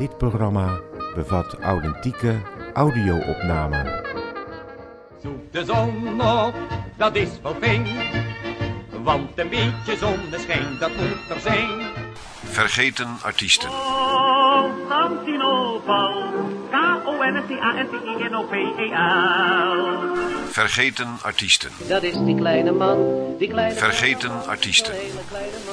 Dit programma bevat authentieke audio-opnamen. Zoek de zon op, dat is wel fijn. Want een beetje zonneschijn, dat moet er zijn. Vergeten artiesten. Vergeten artiesten. Dat is die kleine man, die kleine Vergeten artiesten.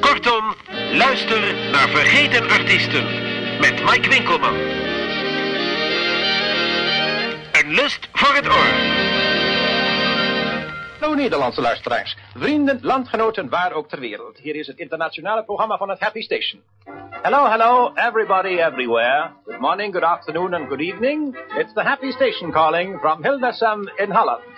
Kortom, luister naar Vergeten Artiesten met Mike Winkelman. Een lust voor het oor. Hallo Nederlandse luisteraars, vrienden, landgenoten, waar ook ter wereld. Hier is het internationale programma van het Happy Station. Hello, hello, everybody everywhere. Good morning, good afternoon and good evening. It's the Happy Station calling from Hildesheim in Holland.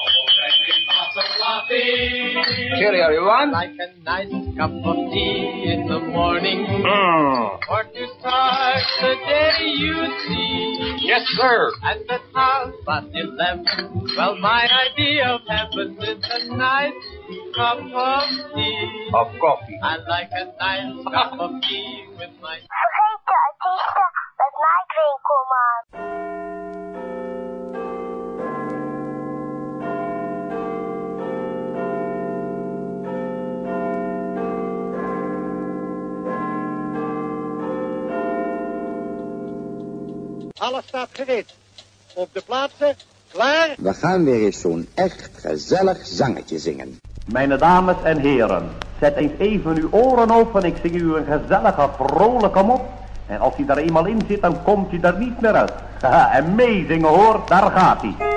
Cheerio, everyone. Like a nice cup of tea in the morning. Mm. Or to start the day you see. Yes, sir. At the house but eleven. Well, my idea of heaven is a nice cup of tea. Of coffee. I like a nice cup of tea with my Vergeten artiesten met Mike Winkelman. Alles staat gereed. Op de plaatsen, klaar. We gaan weer eens zo'n echt gezellig zangetje zingen. Mijn dames en heren, zet eens even uw oren open. Ik zing u een gezellige, vrolijke mop. En als hij daar eenmaal in zit, dan komt hij er niet meer uit. Haha, en meezingen hoor, daar gaat hij.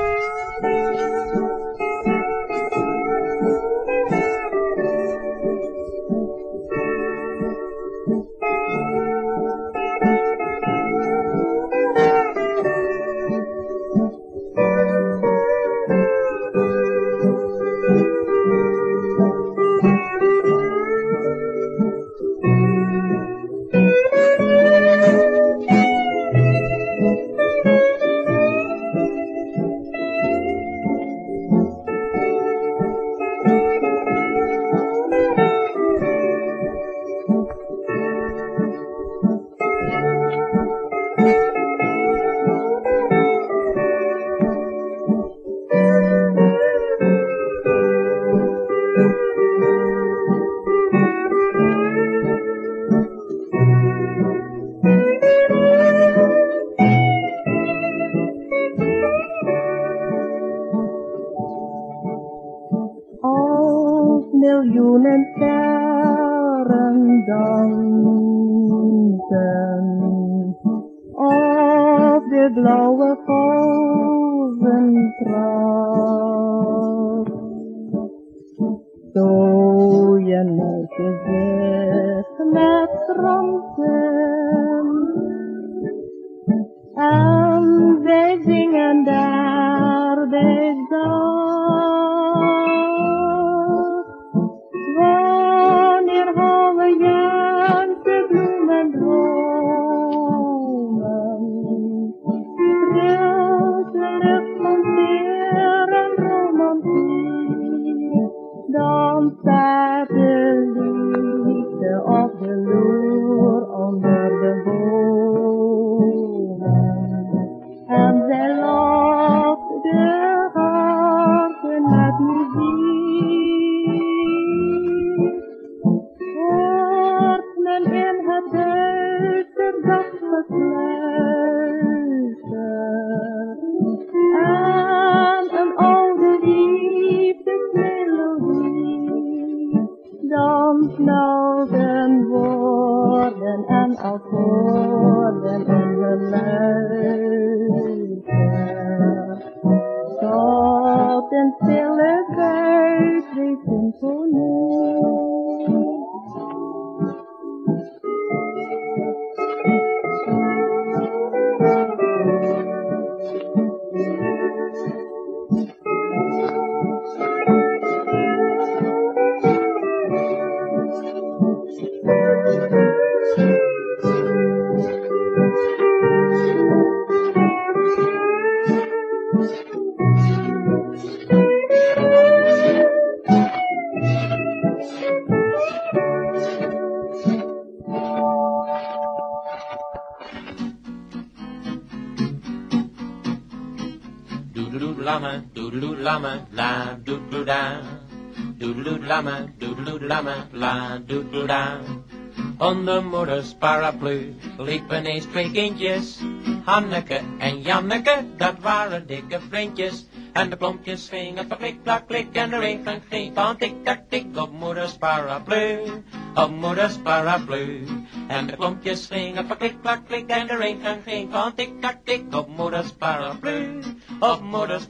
Onder moeders paraplu liepen eens twee kindjes. Hanneke en Janneke, dat waren dikke vriendjes. En de klompjes gingen van klik, klak, klik en de regen ging van tik, tak, tik op moeders paraplu. Op moeders paraplu. En de klompjes gingen van klik, klak, klik en de regen ging van tik, tak, tik op moeders paraplu. Op moeders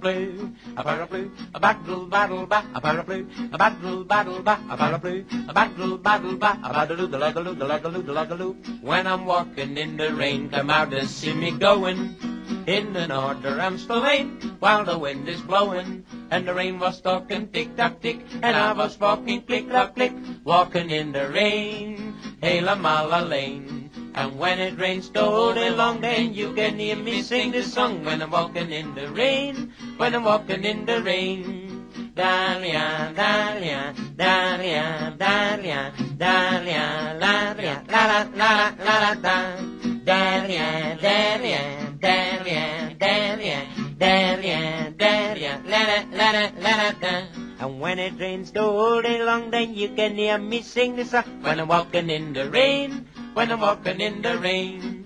blue, a paraplu, a battle, battle, ba, a paraplu. A battle, battle, ba, a paraplu. A battle, battle, ba, a battle, the lagaloo, the lagaloo, the lagaloo. When I'm walking in the rain, come out and see me going. In the order I'm spilling while the wind is blowing and the rain was talking tick tock tick and I was walking click clock click walking in the rain helemaal alleen. And when it rains whole day long then you can hear me sing this song when I'm walking in the rain when I'm walking in the rain. Dalia, Dalia, Dalia, Dalia, Dalia, Dalia, la la la la la da. Dalia, Dalia, Dalia, Dalia, Dalia, Dalia, la la la la da. And when it rains whole day long, then you can hear me sing this song when I'm walking in the rain, when I'm walking in the rain.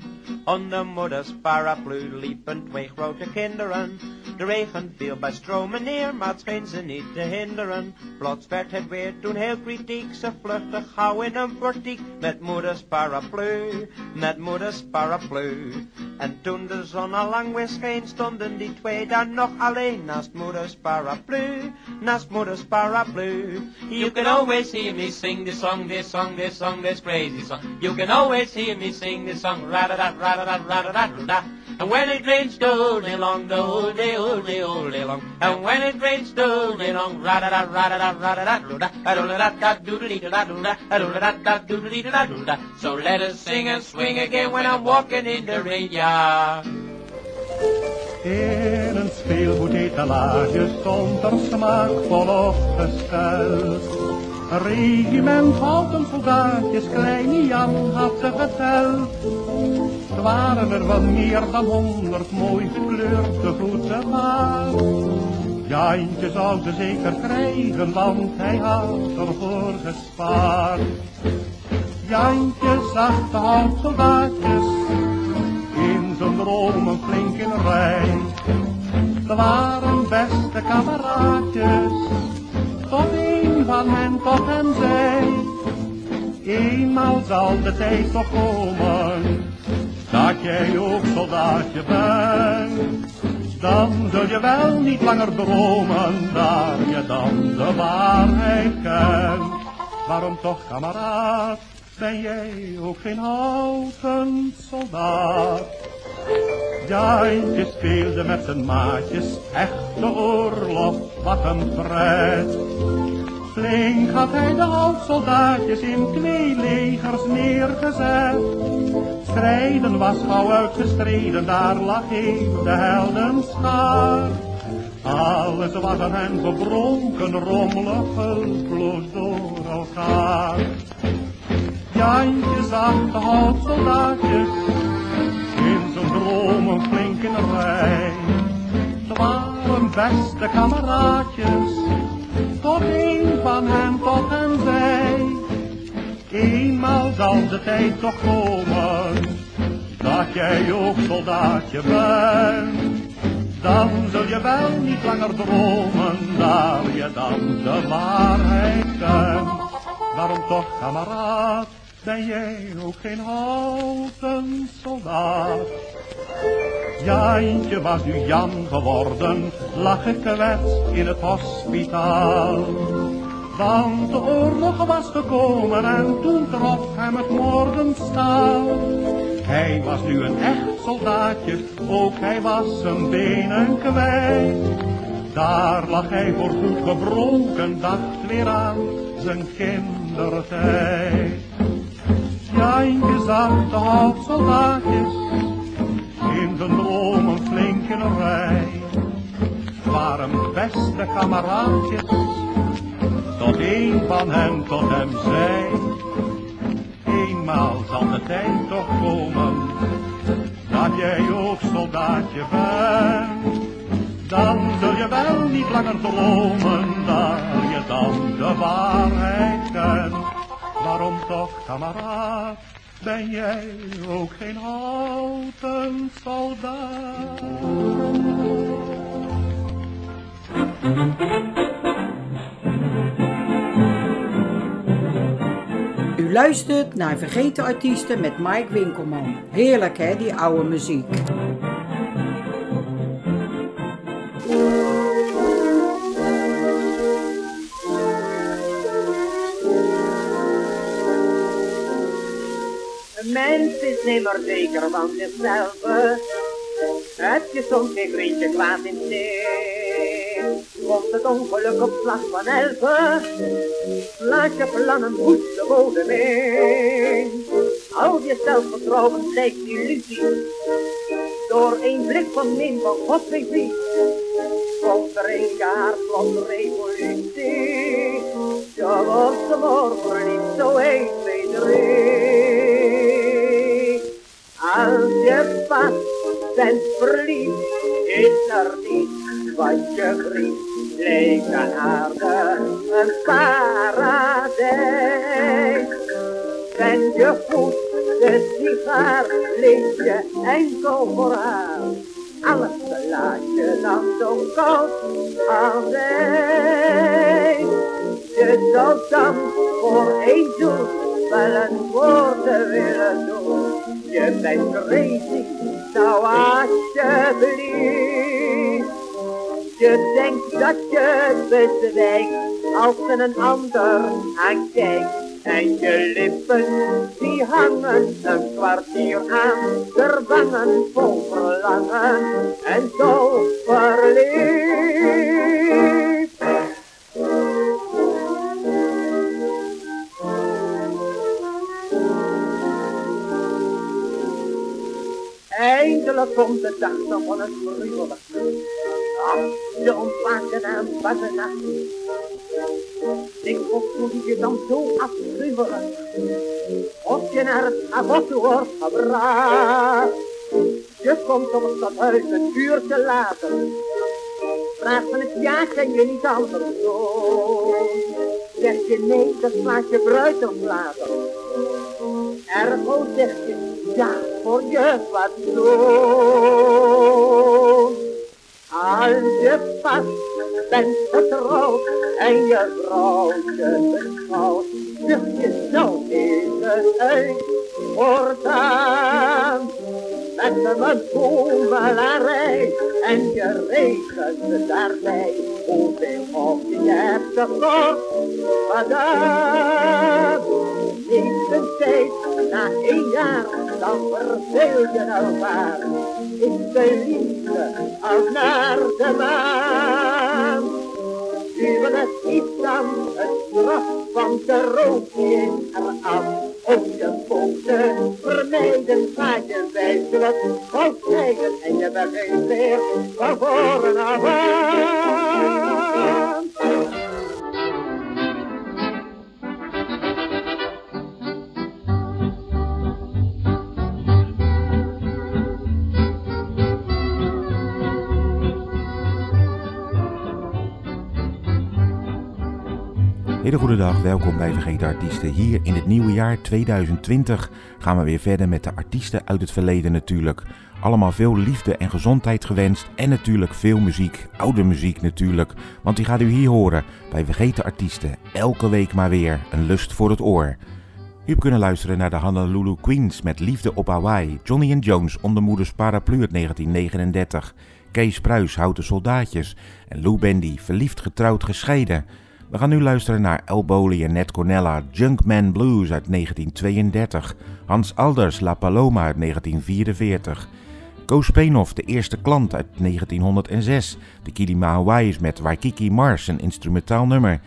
on the motor Onder moeders paraplu liepen twee grote kinderen. De regen viel bij stromen neer, maar het scheen ze niet te hinderen. Plots werd het weer toen heel kritiek, ze vluchtte gauw in een portiek. Met moeders paraplu, met moeders paraplu. En toen de zon al lang weer scheen, stonden die twee daar nog alleen. Naast moeders paraplu, naast moeders paraplu. You can always hear me sing this song, this song, this song, this crazy song. You can always hear me sing this song, ra-da-da, ra-da-da, ra-da-da, da And when it rains all day long, the day, all day, all day long. And when it rains all day long, ra da da ra da da ra da da do da da da da do da da do da da da da do da da do da. So let us sing and swing again when I'm walking in the rain, ja. In een speelgoed etalage zonder smaak vol opgesteld Regiment houten soldaatjes, kleine Jan had ze geteld. Er waren er wel meer dan honderd mooi gekleurde voeten maar. Jantje zou ze zeker krijgen, want hij had ervoor gespaard. Jantje zag de houtsoldaatjes in zijn dromen flink in rij. Ze waren beste kameraadjes, tot van hen tot hen zei. Eenmaal zal de tijd toch komen, dat jij ook soldaatje bent. Dan zul je wel niet langer dromen, daar je dan de waarheid kent. Waarom toch, kameraad, ben jij ook geen houten soldaat? Jantje speelde met zijn maatjes, echte oorlog, wat een pret. Flink had hij de houtsoldaatjes in twee legers neergezet. Strijden was gauw uitgestreden, daar lag heel de heldenschaar. Alles was aan hen verbronken, rommelig, hulpeloos door elkaar. Jantje zag de houtsoldaatjes in zijn dromen flink in rij. Ze waren beste kameraadjes, tot een van hen tot hen zei. Eenmaal zal de tijd toch komen, dat jij ook soldaatje bent. Dan zul je wel niet langer dromen, daar je dan de waarheid kent. Waarom toch, kameraad, ben jij ook geen houten soldaat? Jantje was nu Jan geworden, lag gekwetst in het hospitaal. Want de oorlog was gekomen en toen trof hem het moordenstaal. Hij was nu een echt soldaatje, ook hij was zijn benen kwijt. Daar lag hij voor goed gebroken, dacht weer aan zijn kindertijd. Jantje zag de houtsoldaatjes in flink in een rij. Waren beste kameraadjes, tot een van hen tot hem zei. Eenmaal zal de tijd toch komen, dat jij ook soldaatje bent. dan zul je wel niet langer dromen, daar je dan de waarheid kent. Waarom toch, kameraad, ben jij ook geen houten soldaat? U luistert naar Vergeten Artiesten met Mike Winkelman. Heerlijk hè, die oude muziek. Een mens is nimmer zeker van zichzelf. Heb je soms geen vriendje kwaad in zee? Komt het ongeluk op slag van elfen? Laat je plannen goed de bodem in. Hou je zelfvertrouwen blijkt illusie. Door één blik van min van God weet wie. Komt er een jaar van revolutie. Je wordt de morgen niet zo 1, 2, 3. Als je pas bent verliefd, is er niets wat je grieft. Leek de aarde een paradijs. Ben je goed, de sigaar, leef je enkel voor haar. Alles laat je dan zo koud ijs. Je zou dan voor één doel wel een woorden willen doen. Je bent crazy, nou alsjeblieft. Je denkt dat je bezwijkt als een ander aankijkt. En je lippen die hangen een kwartier aan de wangen vol verlangen en zo verliefd. Eindelijk komt de dag nog van het gruwelijk. Ach, ze ontwaken aan wassen nacht. Ik voel je dan zo afschuwelijk. Of je naar het avond wordt gebracht. Je komt op het stadhuis het uur te laten. Vraag van het ja kan je niet anders doen. Zeg je nee, dan slaat je bruid op later. Ergo zeg je ja voor je wat doen. Als je pas bent getrouwd en je vrouwtje beschouwt, zucht je zo even uit voortaan. Met mijn boemelarij en je regent daarbij, hoeveel of je hebt tekort, madame. Neemt een tijd, na één jaar, dan verveel je elkaar. Is de liefde al naar de maan. Duwen het niet dan het straf van de rook in eraf. Om je voeten vermijden ga je wijzelijk stijgen en je begint weer van voren af aan. Hele goede dag, welkom bij Vergeten Artiesten. Hier in het nieuwe jaar 2020 gaan we weer verder met de artiesten uit het verleden natuurlijk. Allemaal veel liefde en gezondheid gewenst en natuurlijk veel muziek, oude muziek natuurlijk. Want die gaat u hier horen bij Vergeten Artiesten. Elke week maar weer een lust voor het oor. U hebt kunnen luisteren naar de Honolulu Queens met Liefde op Hawaii. Johnny and Jones onder moeders paraplu uit 1939. Kees Pruis, Houten Soldaatjes. En Lou Bendy, Verliefd Getrouwd Gescheiden. We gaan nu luisteren naar El Boli en Ned Cornella, Junkman Blues uit 1932. Hans Alders, La Paloma uit 1944. Koos Peenhoff, De Eerste Klant uit 1906. De Kilima Hawaii's met Waikiki Mars, een instrumentaal nummer.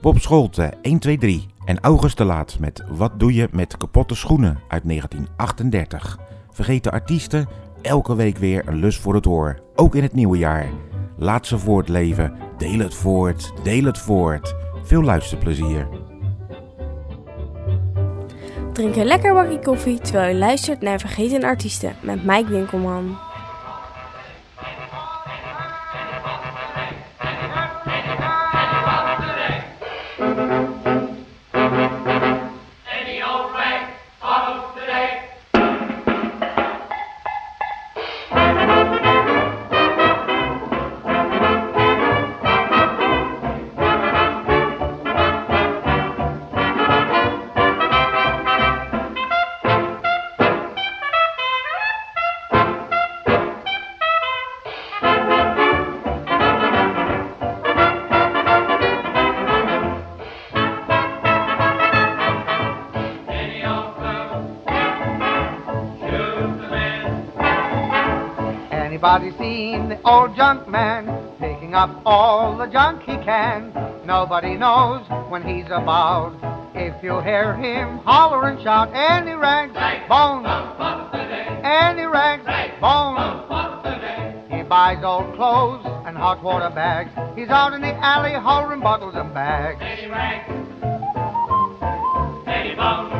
Bob Scholte, 1, 2, 3. En August de Laat met Wat doe je met kapotte schoenen uit 1938. Vergeten artiesten, elke week weer een lus voor het oor. Ook in het nieuwe jaar. Laat ze voortleven. Deel het voort. Deel het voort. Veel luisterplezier. Drink een lekker bakje koffie terwijl je luistert naar Vergeten Artiesten met Mike Winkelman. Old junk man picking up all the junk he can. Nobody knows when he's about. If you hear him holler and shout, any rags, bones, any rags, bones. He buys old clothes and hot water bags. He's out in the alley holding bottles and bags. Any rags, any bones,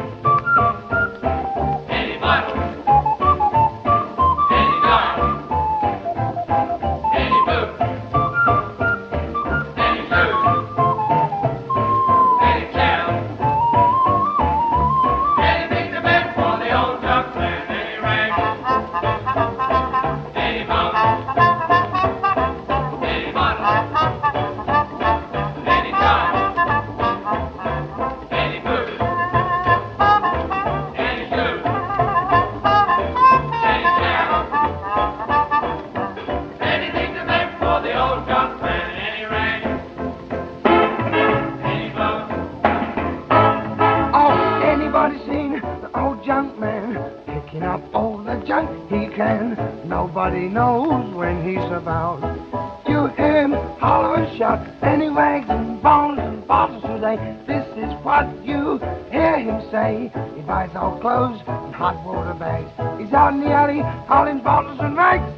Buys old clothes and hot water bags. He's out in the alley hauling bottles and rags.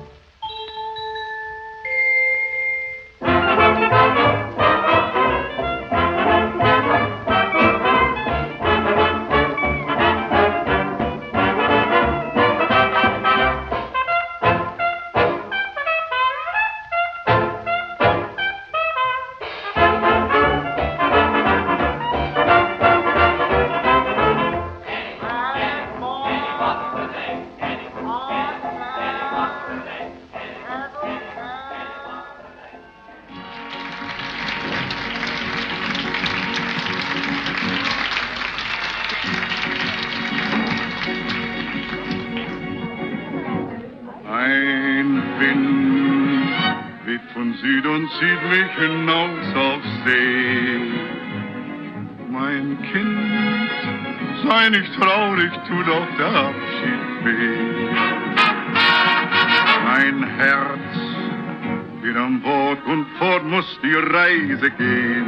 Reise gehen.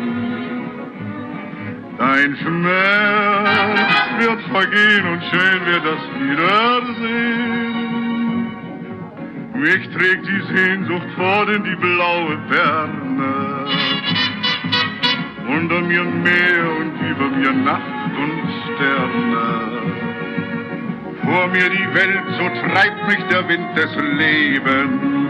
Dein Schmerz wird vergehen und schön wird das Wiedersehen. Mich trägt die Sehnsucht fort in die blaue Ferne. Unter mir Meer und über mir Nacht und Sterne. Vor mir die Welt, so treibt mich der Wind des Lebens.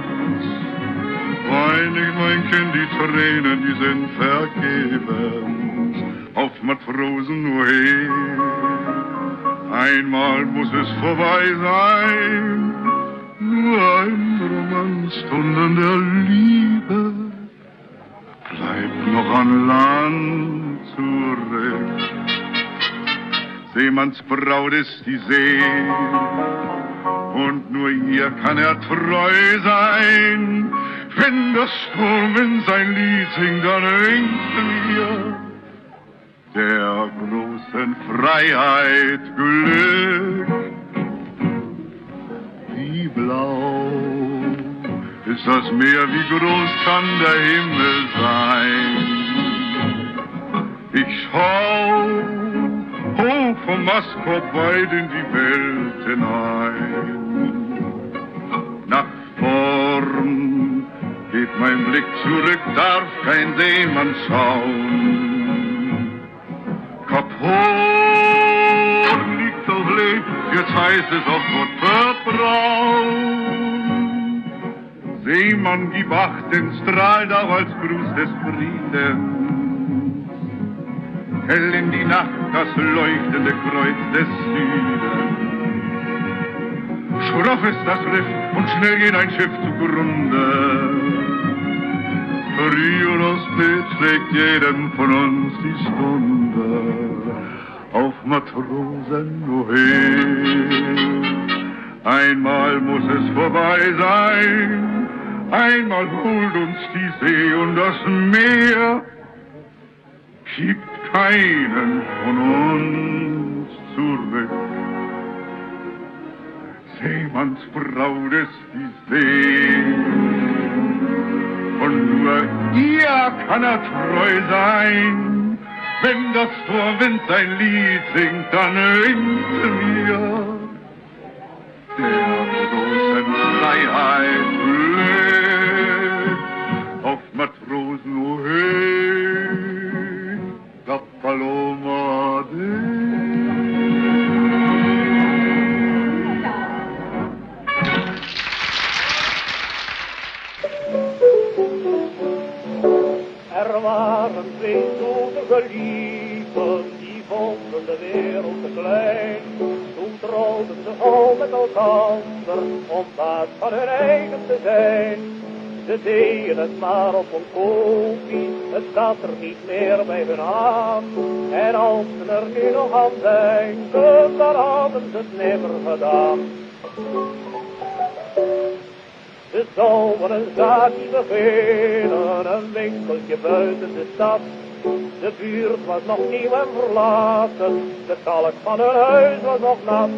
Wein ich, mein Kind, die Tränen, die sind vergebens. Auf Matrosen nur her. Einmal muss es vorbei sein. Nur ein Romanstunden der Liebe bleibt noch an Land zurück. Seemanns Braut ist die See und nur ihr kann er treu sein. Wenn der Sturm sein Lied singt, dann winken wir der großen Freiheit Glück. Wie blau ist das Meer, wie groß kann der Himmel sein? Ich schau hoch vom Mastkorb weit in die Welt hinein. Nach vorn geht mein Blick zurück, darf kein Seemann schauen. Kap Horn liegt auf Lee, jetzt heißt es auf Gott vertrauen. Seemann, gib Acht, denn strahlt auch als Gruß des Friedens. Hell in die Nacht das leuchtende Kreuz des Südens. Schroff ist das Riff und schnell geht ein Schiff zugrunde. Früh schlägt jedem von uns die Stunde auf Matrosen Einmal muss es vorbei sein, einmal holt uns die See und das Meer gibt keinen von uns zurück. Seemannsfrau des die See. Und nur ihr kann er treu sein. Wenn das Torwind sein Lied singt, dann winkt mir der großen Freiheit blüht auf Matrosen, oh hey, waren twee zoete geliefden, die vonden de wereld te klein. Toen trouwden ze al met elkander, om baas van hun eigen te zijn. Ze deden het maar op een kopie, het zat er niet meer bij hun aan. En als ze er nu nog aan denken, dan hadden ze het nimmer gedaan. Zouden een zaakje beginnen, een winkeltje buiten de stad. De buurt was nog nieuw en verlaten, de kalk van hun huis was nog nat.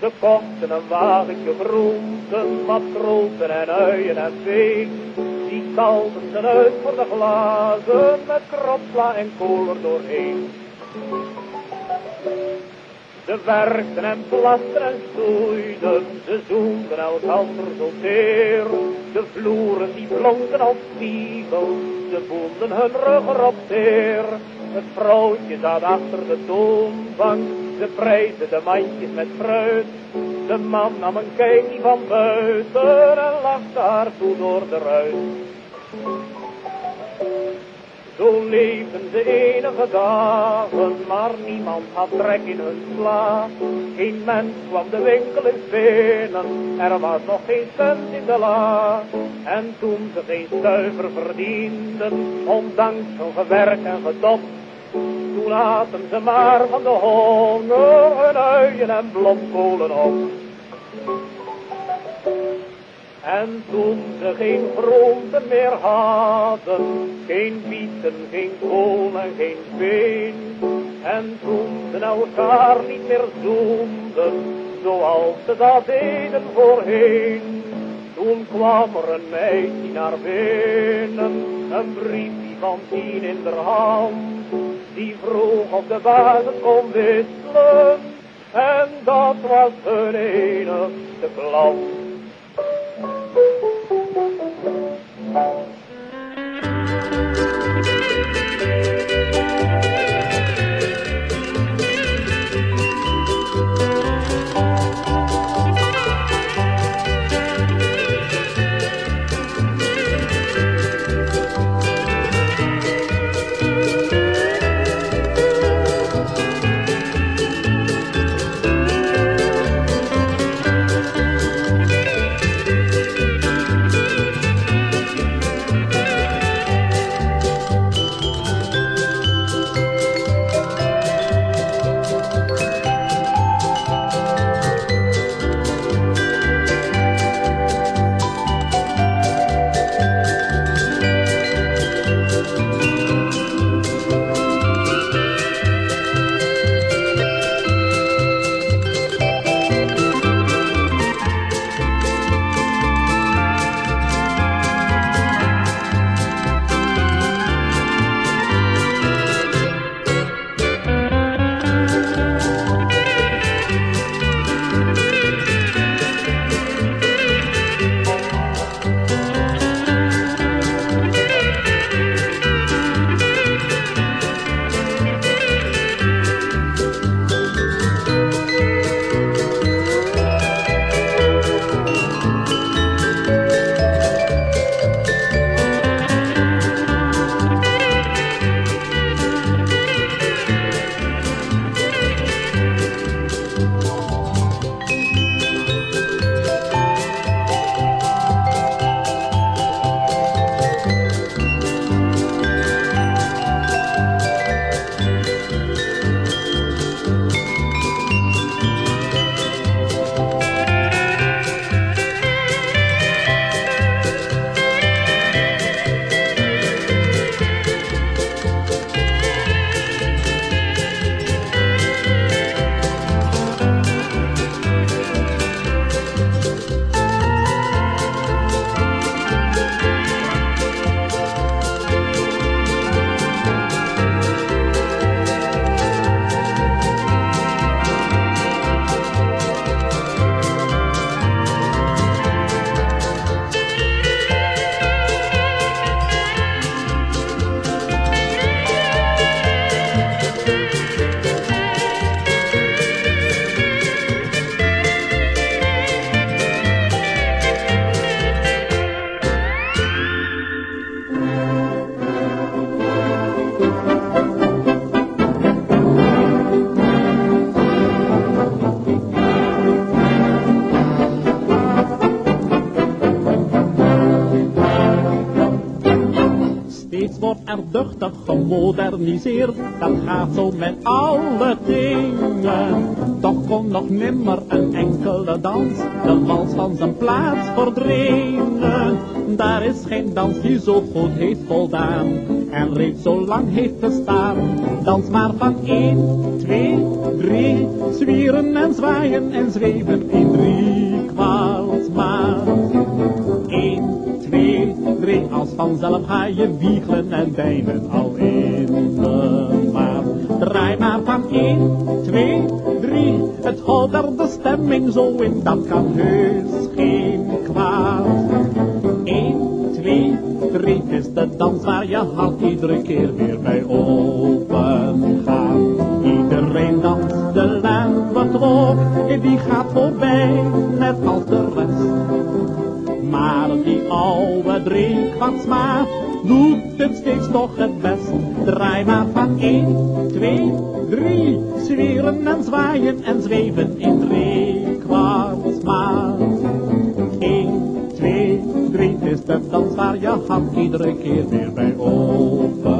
Ze kochten een wagentje groenten, wat groenten en uien en vee. Die kalden ze uit voor de glazen, met kropsla en kool er doorheen. Ze werkten en plasten en stoeiden, ze zoenden elkander zo teer. De vloeren die blonken als spiegels, ze voelden hun rug erop zeer. Het vrouwtje zat achter de toonbank, ze prijzen de mandjes met fruit. De man nam een kijkje van buiten en lachte haar toe door de ruit. Zo leefden ze enige dagen, maar niemand had trek in hun sla. Geen mens kwam de winkel eens binnen, er was nog geen cent in de la. En toen ze geen stuiver verdienden, ondanks hun gewerk en gedop, toen aten ze maar van de honger hun uien en blomkolen op. En toen ze geen groenten meer hadden, geen bieten, geen kool en geen been. En toen ze elkaar niet meer zoenden, zoals ze dat deden voorheen. Toen kwam er een meisje naar binnen, een briefje van tien in de hand. Die vroeg of de bazen kon wisselen, en dat was hun enigste klant. Thank you. Wordt er duchtig gemoderniseerd, dat gaat zo met alle dingen. Toch kon nog nimmer een enkele dans de wals van zijn plaats verdringen. Daar is geen dans die zo goed heeft voldaan en reeds zo lang heeft bestaan. Dans maar van 1, 2, 3, zwieren en zwaaien en zweven in drie kwaalsmaat. 1, 2, 3, als vanzelf ga je wiegelen en deinen al in de maat. Draai maar van 1, 2, 3, het houdt de stemming zo in, dat kan heus geen kwaad. 1, 2, 3, het is de dans waar je hart iedere keer weer bij open gaat. Iedereen danst de lambetrog, die gaat voorbij, net als de rest. Maar die oude drinkwartsmaat doet het steeds nog het best. Draai maar van 1, 2, 3, zweren en zwaaien en zweven in drinkwartsmaat. 1, 2, 3, het is de dans waar je hart iedere keer weer bij open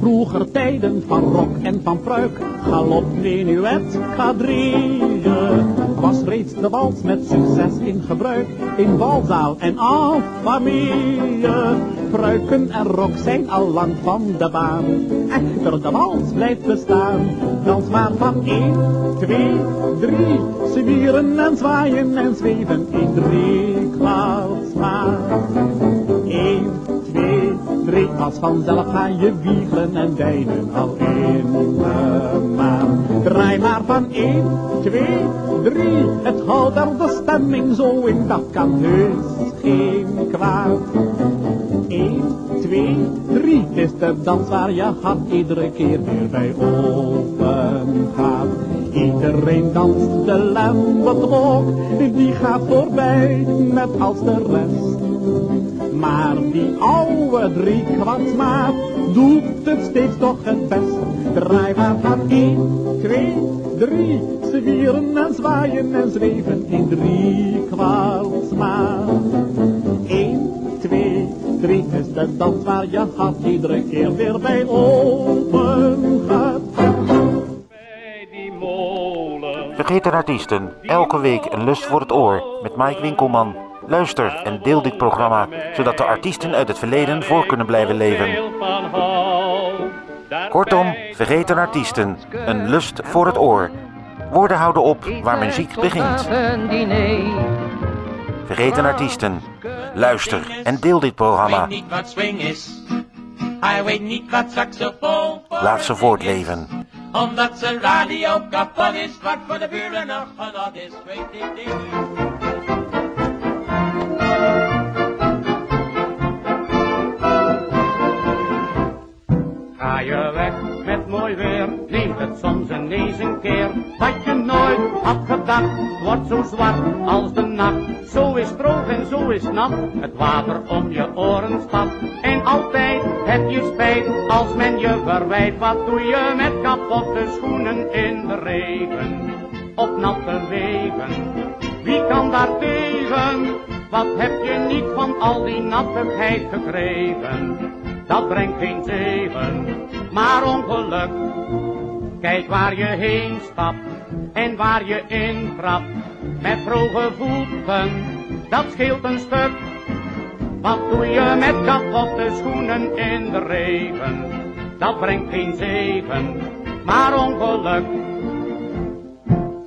vroeger tijden van rok en van pruik, galop, menuet, quadrille, was reeds de wals met succes in gebruik, in balzaal en en familie. Pruiken en rok zijn al lang van de baan, echter de wals blijft bestaan. Dans maar van 1, 2, 3, zwieren en zwaaien en zweven in drie kwaalsmaat. 1, 2, 3, als vanzelf ga je wiegelen en deinen al in de maan. Draai maar van 1, 2, 3, het houdt er de stemming zo in, dat kan heus geen kwaad. 1, 2, 3, het is de dans waar je hart iedere keer weer bij open gaat. Iedereen danst de lambetrog, die gaat voorbij, net als de rest. Maar die oude driekwartsmaat doet het steeds toch het best. Draai maar van 1, 2, 3, zwieren en zwaaien en zweven in drie kwaalsmaat. 1, 2, 3 is de dans waar je hart iedere keer weer bij open gaat. Vergeten artiesten, elke week een lust voor het oor met Mike Winkelman. Luister en deel dit programma, zodat de artiesten uit het verleden voor kunnen blijven leven. Kortom, vergeten artiesten, een lust voor het oor. Woorden houden op waar muziek begint. Vergeten artiesten, luister en deel dit programma. niet wat swing is. Hij weet niet wat saxofoon Laat ze voortleven. Omdat zijn radio kapot is, wat voor de buren nog genot is, weet ik niet. Ga je weg met mooi weer, neemt het soms ineens een keer. Wat je nooit had gedacht, wordt zo zwart als de nacht. Zo is droog en zo is nat, het water om je oren stapt. En altijd heb je spijt als men je verwijt. Wat doe je met kapotte schoenen in de regen? Op natte wegen, wie kan daar tegen? Wat heb je niet van al die nattigheid gekregen? Dat brengt geen zegen, maar ongeluk. Kijk waar je heen stapt en waar je in trapt. Met vroege voeten, dat scheelt een stuk. Wat doe je met kapotte schoenen in de regen? Dat brengt geen zegen, maar ongeluk.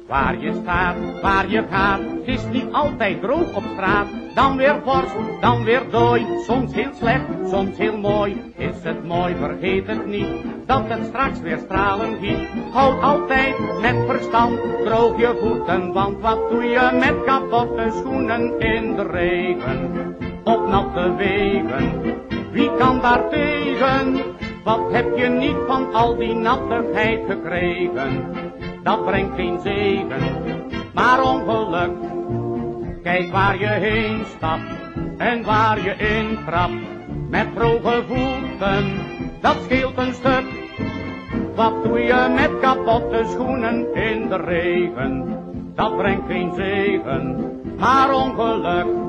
Waar je staat, waar je gaat, is niet altijd droog op straat. Dan weer borst, dan weer dooi, soms heel slecht, soms heel mooi. Is het mooi, vergeet het niet, dat het straks weer stralen giet. Houd altijd met verstand, droog je voeten, want wat doe je met kapotte schoenen in de regen? Op natte wegen, wie kan daar tegen? Wat heb je niet van al die nattigheid gekregen? Dat brengt geen zegen, maar ongeluk. Kijk waar je heen stapt en waar je in trapt. Met droge voeten, dat scheelt een stuk. Wat doe je met kapotte schoenen in de regen? dat brengt geen zegen, maar ongeluk.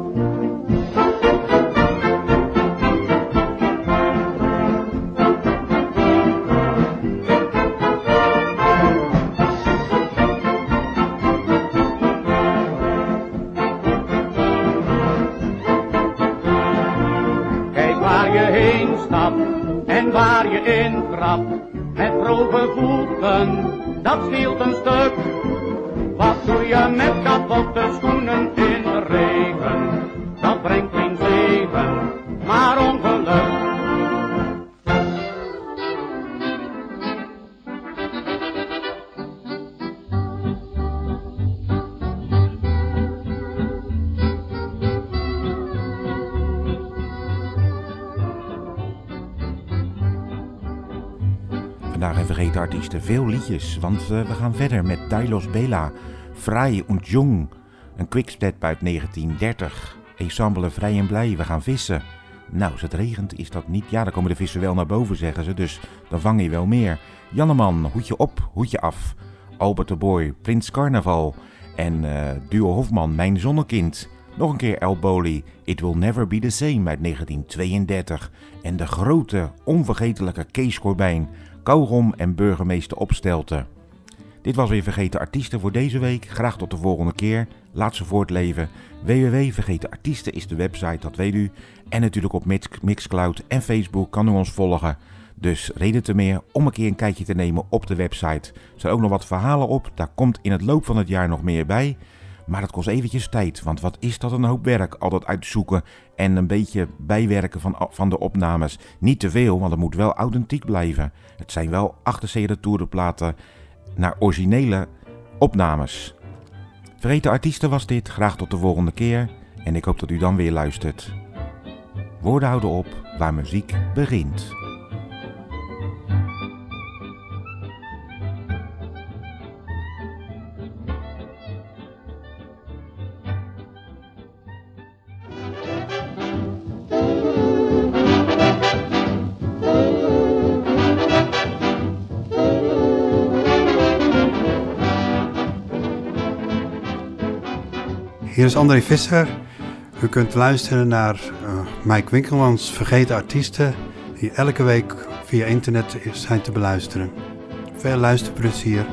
Met droge voeten, dat scheelt een veel liedjes, want eh, we gaan verder met Dailos Bela, Vrij und Jung, een quickstep uit 1930. Ensemble Vrij en Blij, we gaan vissen. Nou, als het regent is dat niet... Ja, dan komen de vissen wel naar boven, zeggen ze, dus dan vang je wel meer. Janneman, Hoedje op, Hoedje af. Albert de Boy, Prins Carnaval. En eh, Duo Hofman, Mijn Zonnekind. Nog een keer El Boli, It Will Never Be The Same uit 1932. En de grote, onvergetelijke Kees Corbijn, Kauwgom en burgemeester Opstelten. Dit was weer Vergeten Artiesten voor deze week. Graag tot de volgende keer. Laat ze voortleven. www.vergetenartiesten is de website, dat weet u. En natuurlijk op Mix- Mixcloud en Facebook kan u ons volgen. Dus reden te meer om een keer een kijkje te nemen op de website. Er staan ook nog wat verhalen op. Daar komt in het loop van het jaar nog meer bij. Maar dat kost eventjes tijd, want wat is dat een hoop werk. Al dat uitzoeken en een beetje bijwerken van, van de opnames. Niet te veel, want het moet wel authentiek blijven. Het zijn wel 78 toerenplaten naar originele opnames. Vergeten artiesten was dit. Graag tot de volgende keer. En ik hoop dat u dan weer luistert. Woorden houden op waar muziek begint. Is André Visser. U kunt luisteren naar eh, Mike Winkelmans Vergeten Artiesten, die elke week via internet zijn te beluisteren. Veel luisterplezier.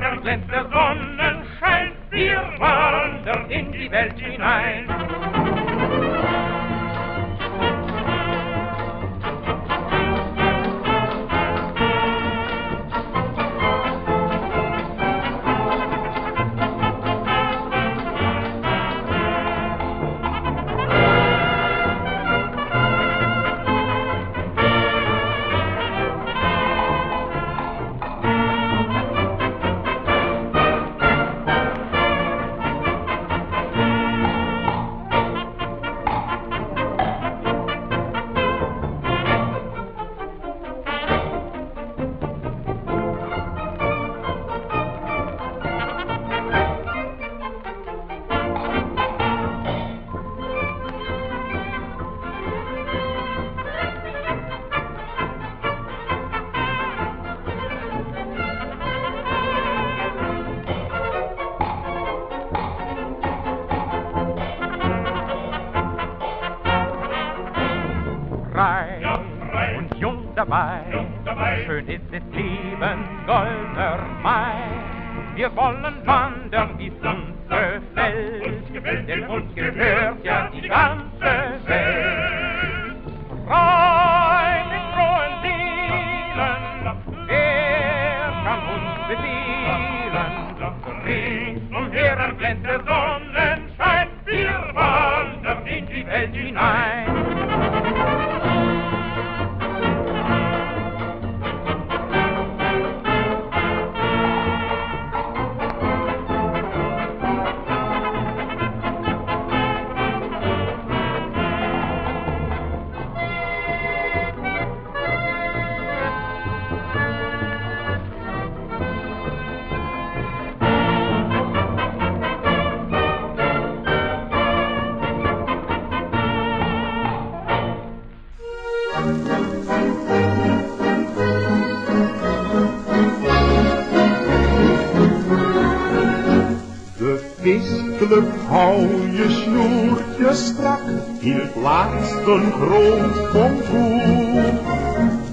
Glänzt der Sonnenschein, wir wandern in die Welt hinein. Feestelijk hou je snoertje strak, hield laatst een groot concours.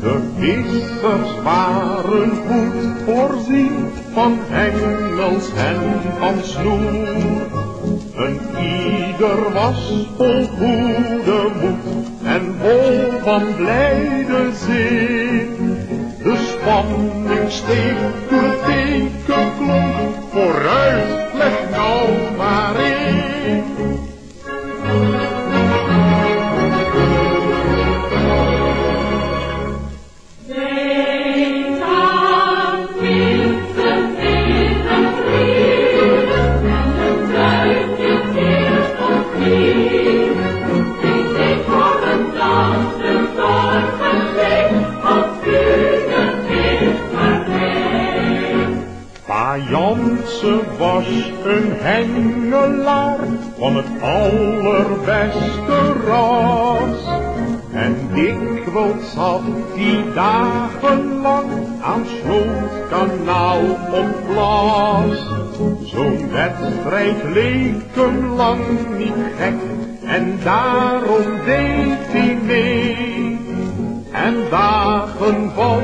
De vissers waren goed voorzien van hengels en van snoer. En ieder was vol goede moed en vol van blijde zin. De spanning steeg, toen teken klonk, vooruit, ras. En dikwijls had hij dagenlang aan Slootkanaal op plas. Zo'n wedstrijd leek hem lang niet gek en daarom deed hij mee. En dagen van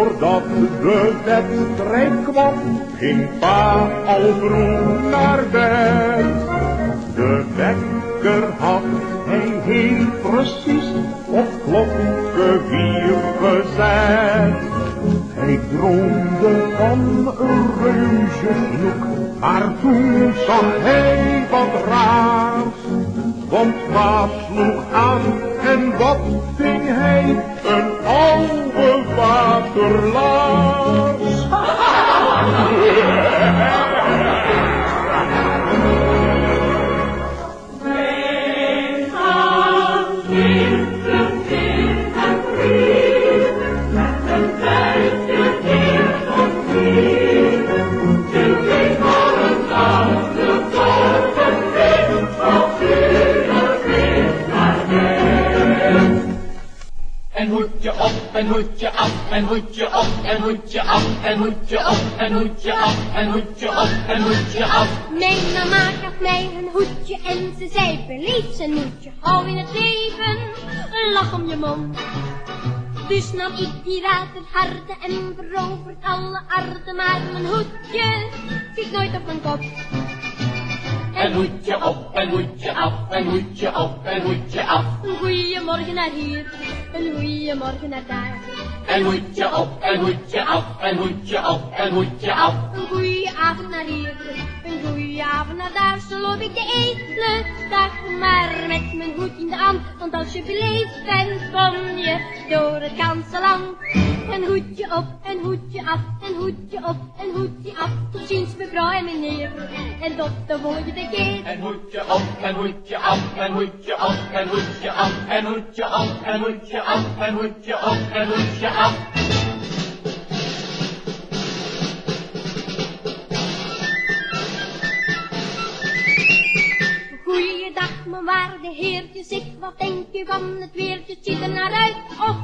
Voordat de wedstrijd kwam, ging pa al vroeg naar bed. De wekker had hij heel precies op klokken vier gezet. Hij droomde van een reuze snoek, maar toen zag hij wat raars. Want pa sloeg aan en wat ving hij? Een oude waterlaars. En hoedje af, en hoedje op, en hoedje af, en hoedje op, en hoedje af, en hoedje op, en hoedje af. Mijn mama gaf mij een hoedje en ze zei beleef zijn hoedje. Hou in het leven, een lach om je mond. Dus nam ik die waterharde en veroverd alle aarde, maar mijn hoedje zit nooit op mijn kop. En hoedje op, en hoedje af, en hoedje op, en hoedje af. Een goeiemorgen naar hier, een goeiemorgen naar daar. En hoedje op, en hoedje af, en hoedje op, en hoedje af. Een goeie avond naar hier, een goeie avond naar daar. Zo loop ik de hele dag maar met mijn hoed in de hand. Want als je beleefd bent, kom je door het ganse land. en hoedje op, en hoedje af, en hoedje op, en hoedje af. Tot ziens mevrouw en meneer, en tot de volgende keer. En hoedje op, en hoedje af, en hoedje op, en hoedje af, en hoedje af, en hoedje af, en hoedje op, en hoedje af. Goeiedag, mijn waarde heertjes, ik wat denk u van het weertje? Het ziet er naar uit, of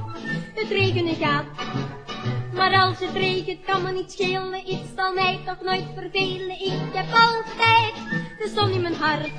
het regenen gaat. Maar als het regent kan me niet schelen, iets zal mij toch nooit vervelen. Ik heb altijd de zon in mijn hart.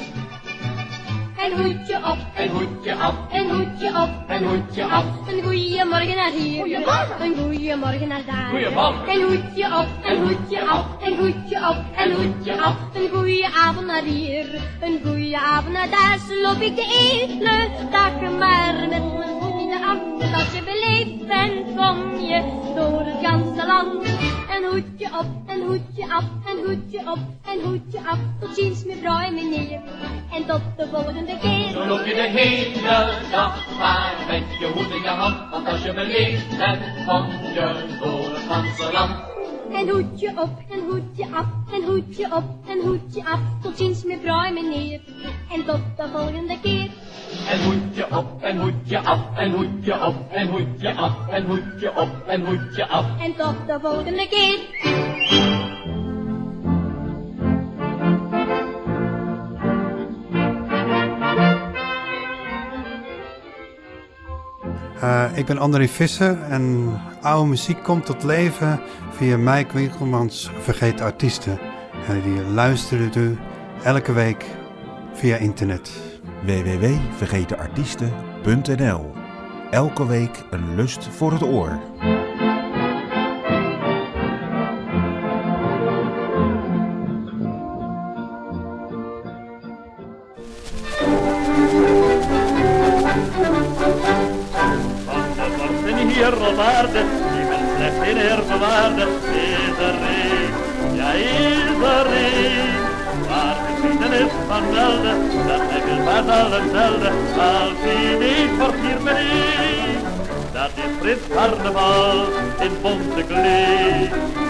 En hoedje op, En hoedje af, en hoedje op, en hoedje af. een goeie morgen naar hier, Goeiemorgen. een goeie morgen naar daar. Goeiemorgen. En hoedje op, en hoedje af, en hoedje op, en hoedje af. Een goeie avond naar hier, een goeie avond naar daar. Loop ik de hele dag maar met mijn voet in de af. Als je beleefd bent, kom je door het ganse En hoedje op, en hoedje af, en hoedje op, en hoedje af. Tot ziens mevrouw en meneer, en tot de volgende keer. Zo loop je de hele dag maar met je hoed in je hand. Want als je beleefd bent, kom je door het ganse land. En hoedje op, en hoedje af, en hoedje op, en hoedje af. Tot ziens mevrouw en meneer, en tot de volgende keer. En hoedje op, en hoedje af, en hoedje op, en hoedje af, en hoedje op, en hoedje af. En tot de volgende keer. Eh, ik ben André Visser en oude muziek komt tot leven via Mike Winkelmans Vergeet Artiesten. En die luistert u elke week via internet. www.vergetenartiesten.nl Elke week een lust voor het oor. En hier op aarde, die men slechts in eer bewaarde, is er een, ja is er een. Waar geschiedenis van melde, dat hij wil maar allen zelden, als hij niet wordt hier. Dat is Frits Carnaval in bonte klee,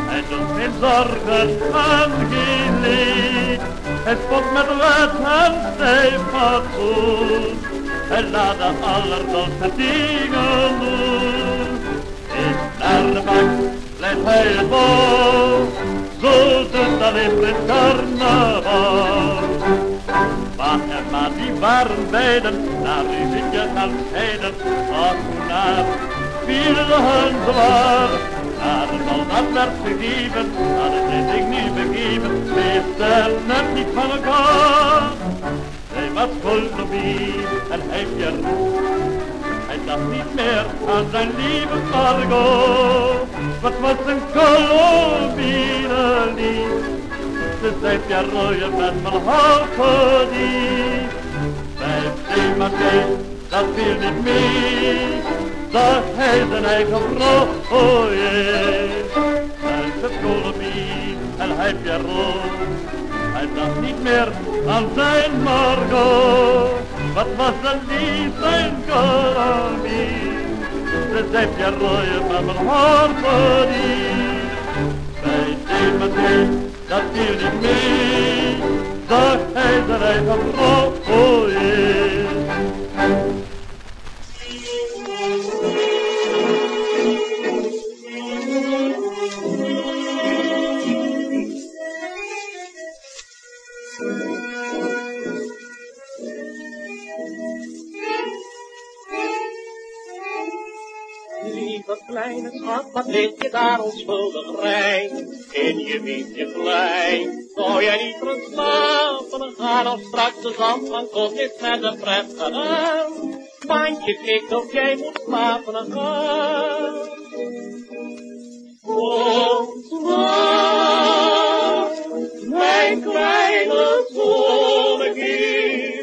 hij doet geen zorgen aan geen leed. Hij spot met wet en stijf fatsoen, hij laat de allerdolste dingen doen. Hij het bol, zo doet alleen Frits Carnaval. Maar en maar die waren beiden naar ruzietje gaan scheiden, ach hoe naar viel hun zwaar. Naar een soldaat werd gegeven, het dit ik niet begeven, wisten het niet van elkaar. Hij was vol en hij jaloers. das nicht mehr an sein lieben Margo. Was muss ein Kolumbine lieb, das ist ja ruhig, was man hoffe dich. Selbst immer geht, das will nicht mehr, das hält ein eigen Bruch, oh je. Selbst ein Kolumbine, ein halb Jahr rum, Als das nicht mehr an sein Margot. Wat was een lief zijn Colombine. Ze zei Pierrot met mijn harmonie. Bij thema's, dat Lieve kleine schat, wat ligt je daar onschuldig rein? In je wiegje klein, zou jij niet terug slapen gaan of straks de zand van kot is met de pret gedaan? Mandje kikt of jij moet slapen gaan. Kom maar, mijn kleine zonnekind,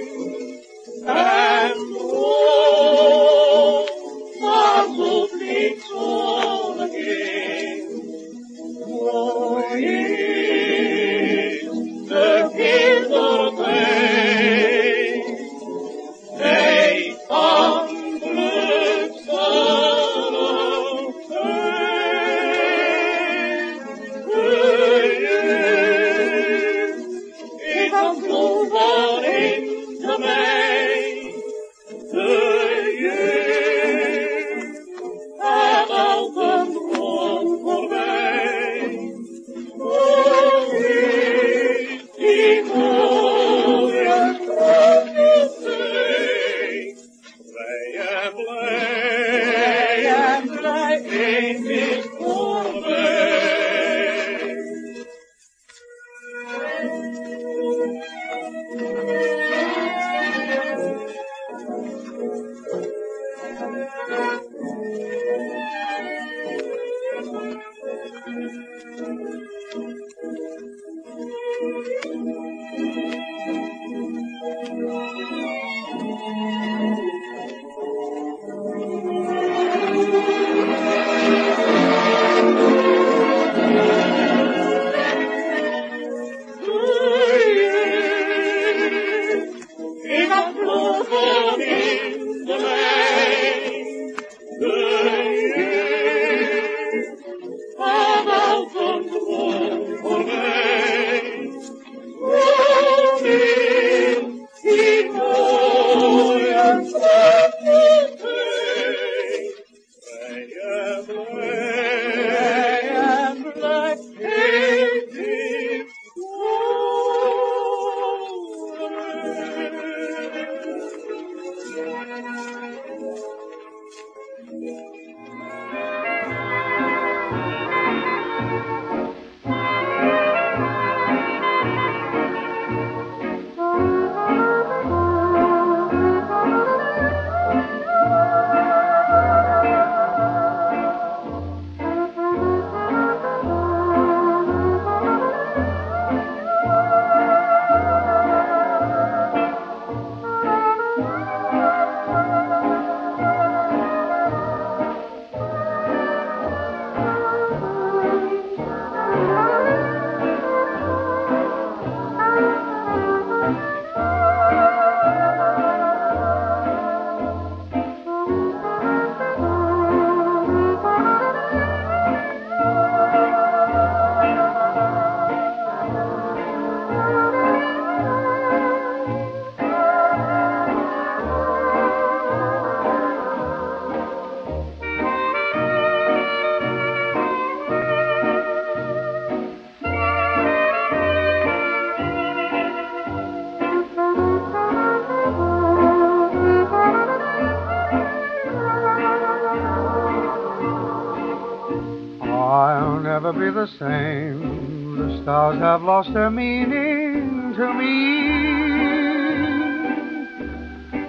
lost their meaning to me.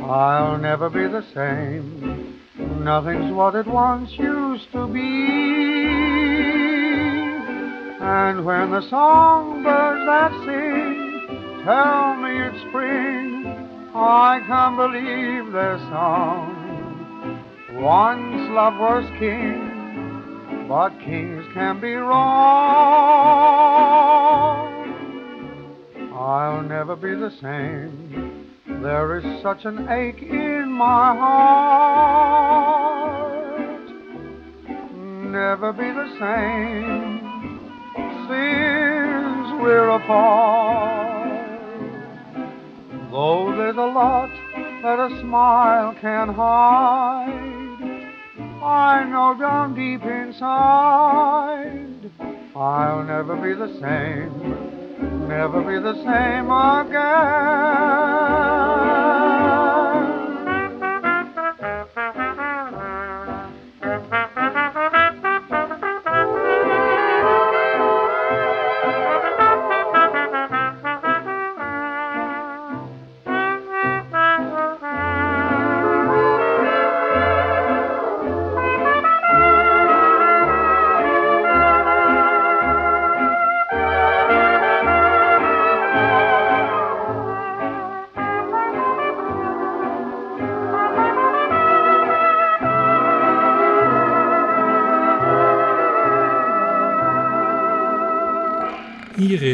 I'll never be the same. Nothing's what it once used to be. And when the songbirds that sing tell me it's spring, I can't believe their song. Once love was king. But kings can be wrong. I'll never be the same. There is such an ache in my heart. Never be the same since we're apart. Though there's a lot that a smile can hide. I know down deep inside I'll never be the same, never be the same again.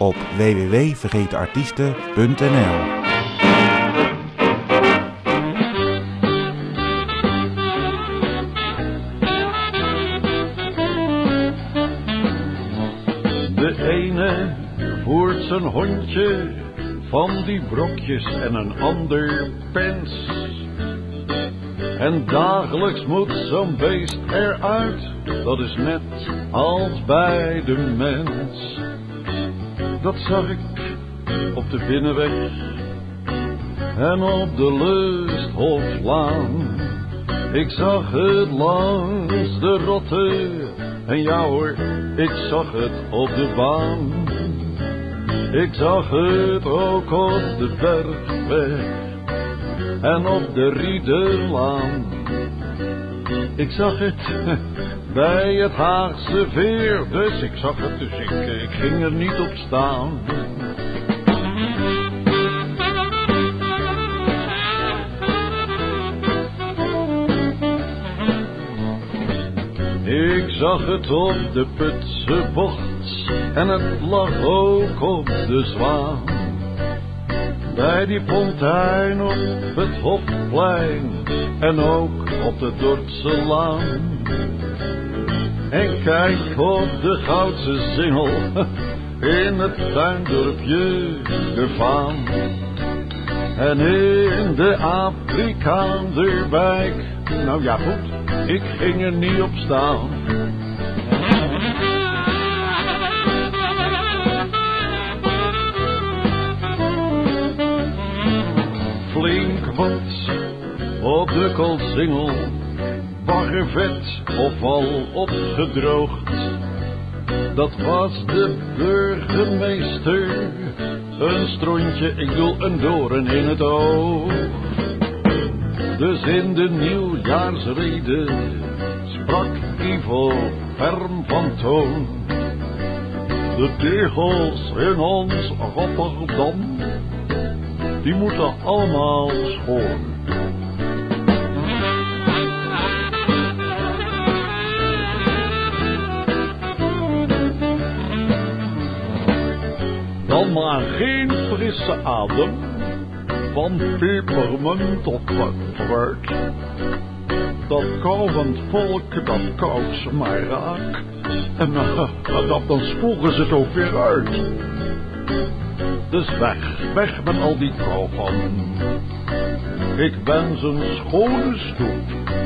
op www.vergetenartiesten.nl De ene voert zijn hondje van die brokjes en een ander pens. En dagelijks moet zo'n beest eruit, dat is net als bij de mens. Dat zag ik op de binnenweg en op de Lusthoflaan. Ik zag het langs de rotte en ja hoor, ik zag het op de baan. Ik zag het ook op de bergweg en op de Riedenlaan. Ik zag het bij het Haagse Veer, dus ik zag het, dus ik, ging er niet op staan. Ik zag het op de Putse bocht en het lag ook op de Zwaan. Bij die fontein op het Hofplein en ook op de Dordtse Laan. En kijk op de Goudse Singel in het tuindorpje de Vaan. En in de Afrikaanderwijk, nou ja goed, ik ging er niet op staan. Flink wat op de koolsingel, baggervet of al opgedroogd. Dat was de burgemeester, een strontje, ik bedoel een doorn in het oog. Dus in de nieuwjaarsrede sprak Ivo ferm van toon. De tegels in ons Rotterdam, die moeten allemaal schoon. Maar geen frisse adem van pepermunt of fruit. Dat kauwend volk, dat koudt ze maar raak. En uh, dat, dan spoegen ze het ook weer uit. Dus weg, weg met al die kauwgom. Ik ben zijn schone stoep.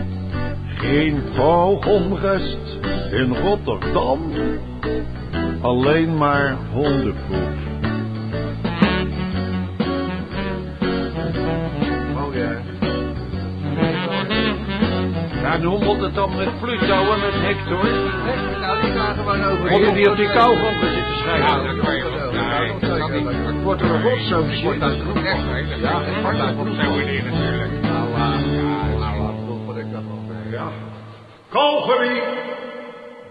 Geen kauwgomrest in Rotterdam. Alleen maar hondenpoep. Ja, hoe moet het dan met Pluto en met Hector? Nou, die vragen maar over. Moeten die op die kauwgom gaan zitten schrijven? Ja, dat kan je wel. Het wordt er een rotzootje. Wordt dat groep Ja, het wordt zo'n manier natuurlijk. Nou, nou, wat wat ik dat nog Ja. Kauwgomie,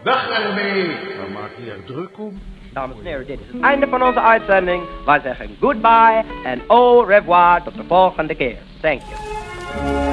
weg ermee. Dan maak je er druk om. Dames en heren, dit is het einde van onze uitzending. Wij zeggen goodbye en au revoir tot de volgende keer. Thank you.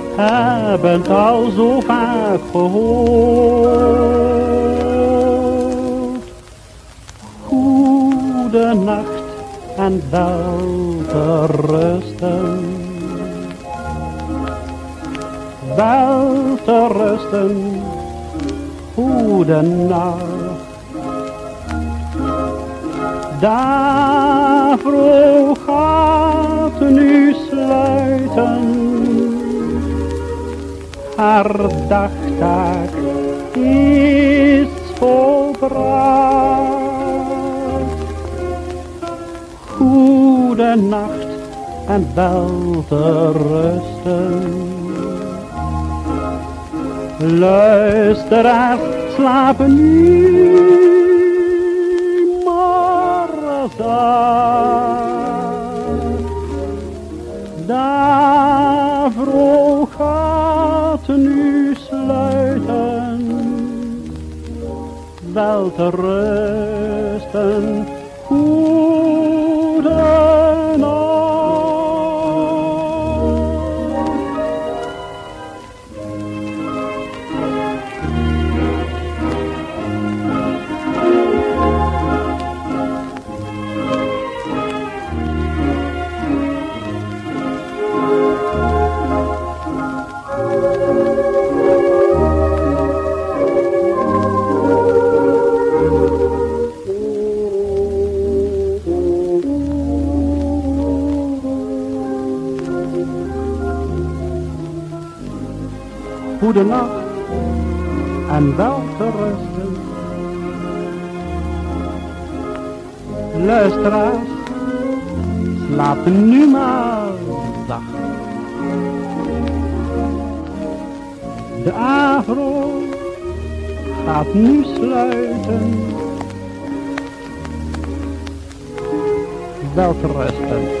hebben het al zo vaak gehoord. Goede nacht en wel te rusten. Wel te rusten, goede nacht. Daarvoor haar dagtaak is volbracht. Goede nacht en wel te rusten. Luisteraars slapen nu maar zacht. Gaat nu sluiten, wel te rusten. Goede nacht en wel te rusten. Luisteraars, slapen nu maar zacht. De avro gaat nu sluiten. Wel te rusten.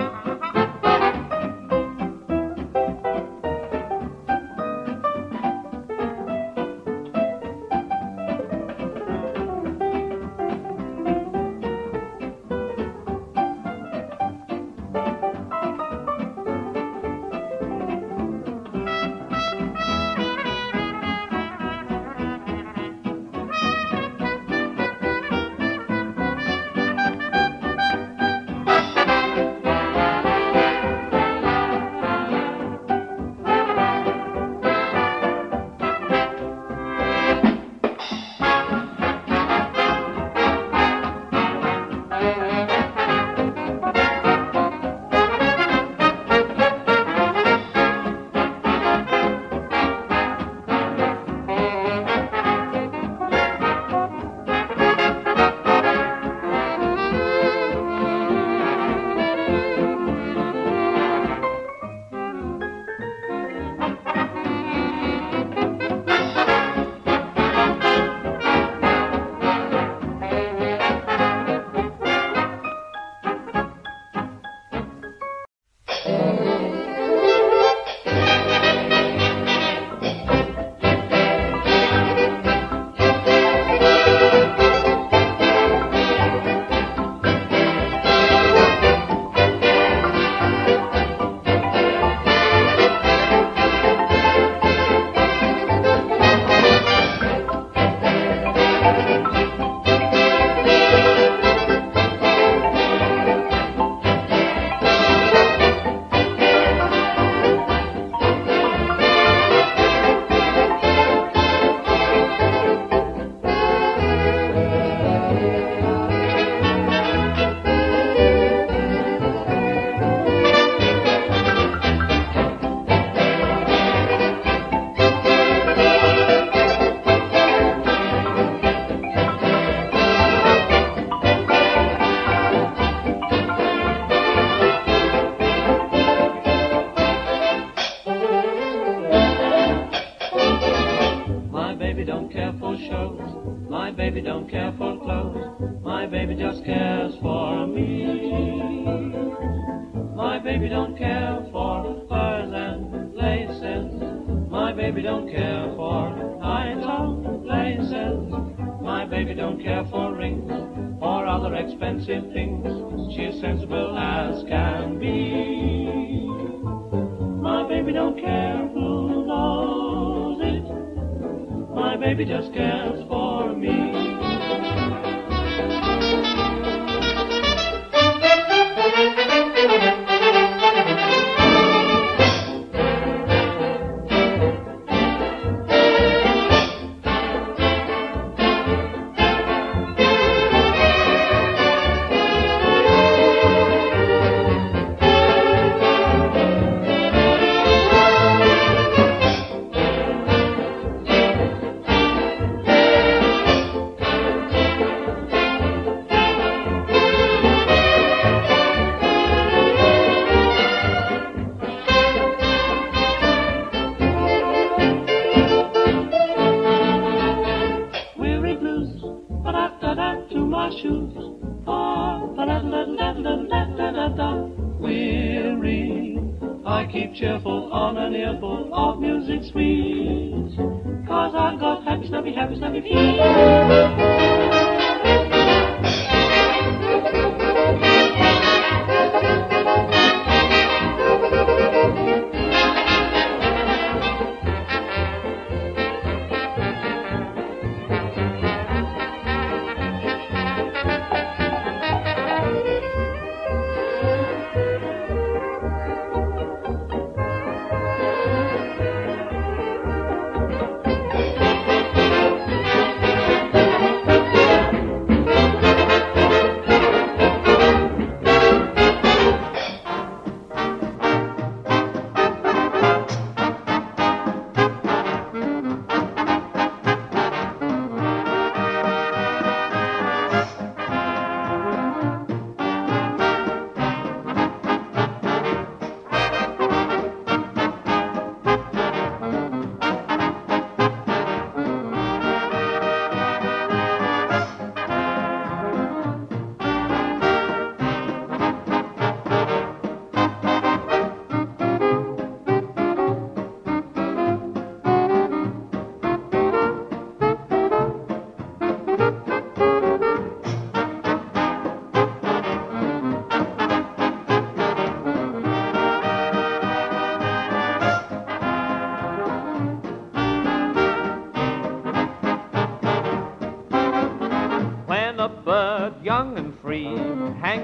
fancy things. She sends birds.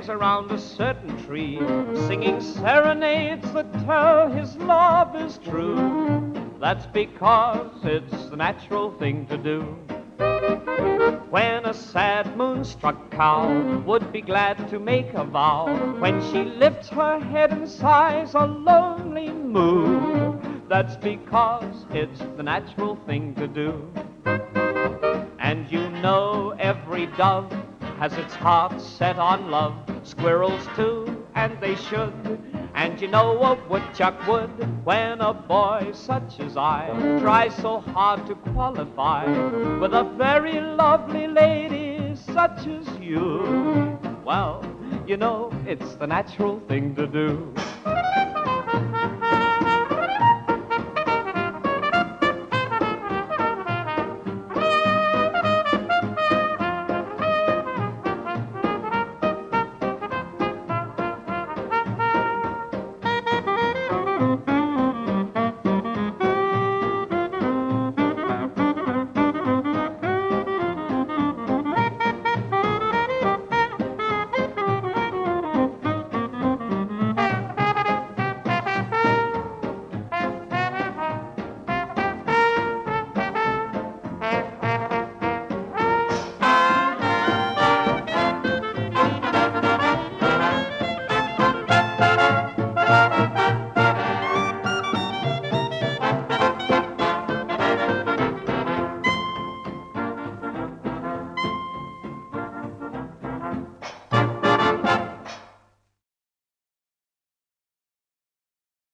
Around a certain tree, singing serenades that tell his love is true, that's because it's the natural thing to do. When a sad moonstruck cow would be glad to make a vow, when she lifts her head and sighs a lonely moo, that's because it's the natural thing to do. And you know every dove has its heart set on love. Squirrels too, and they should. And you know a woodchuck would when a boy such as I tries so hard to qualify with a very lovely lady such as you. Well, you know it's the natural thing to do.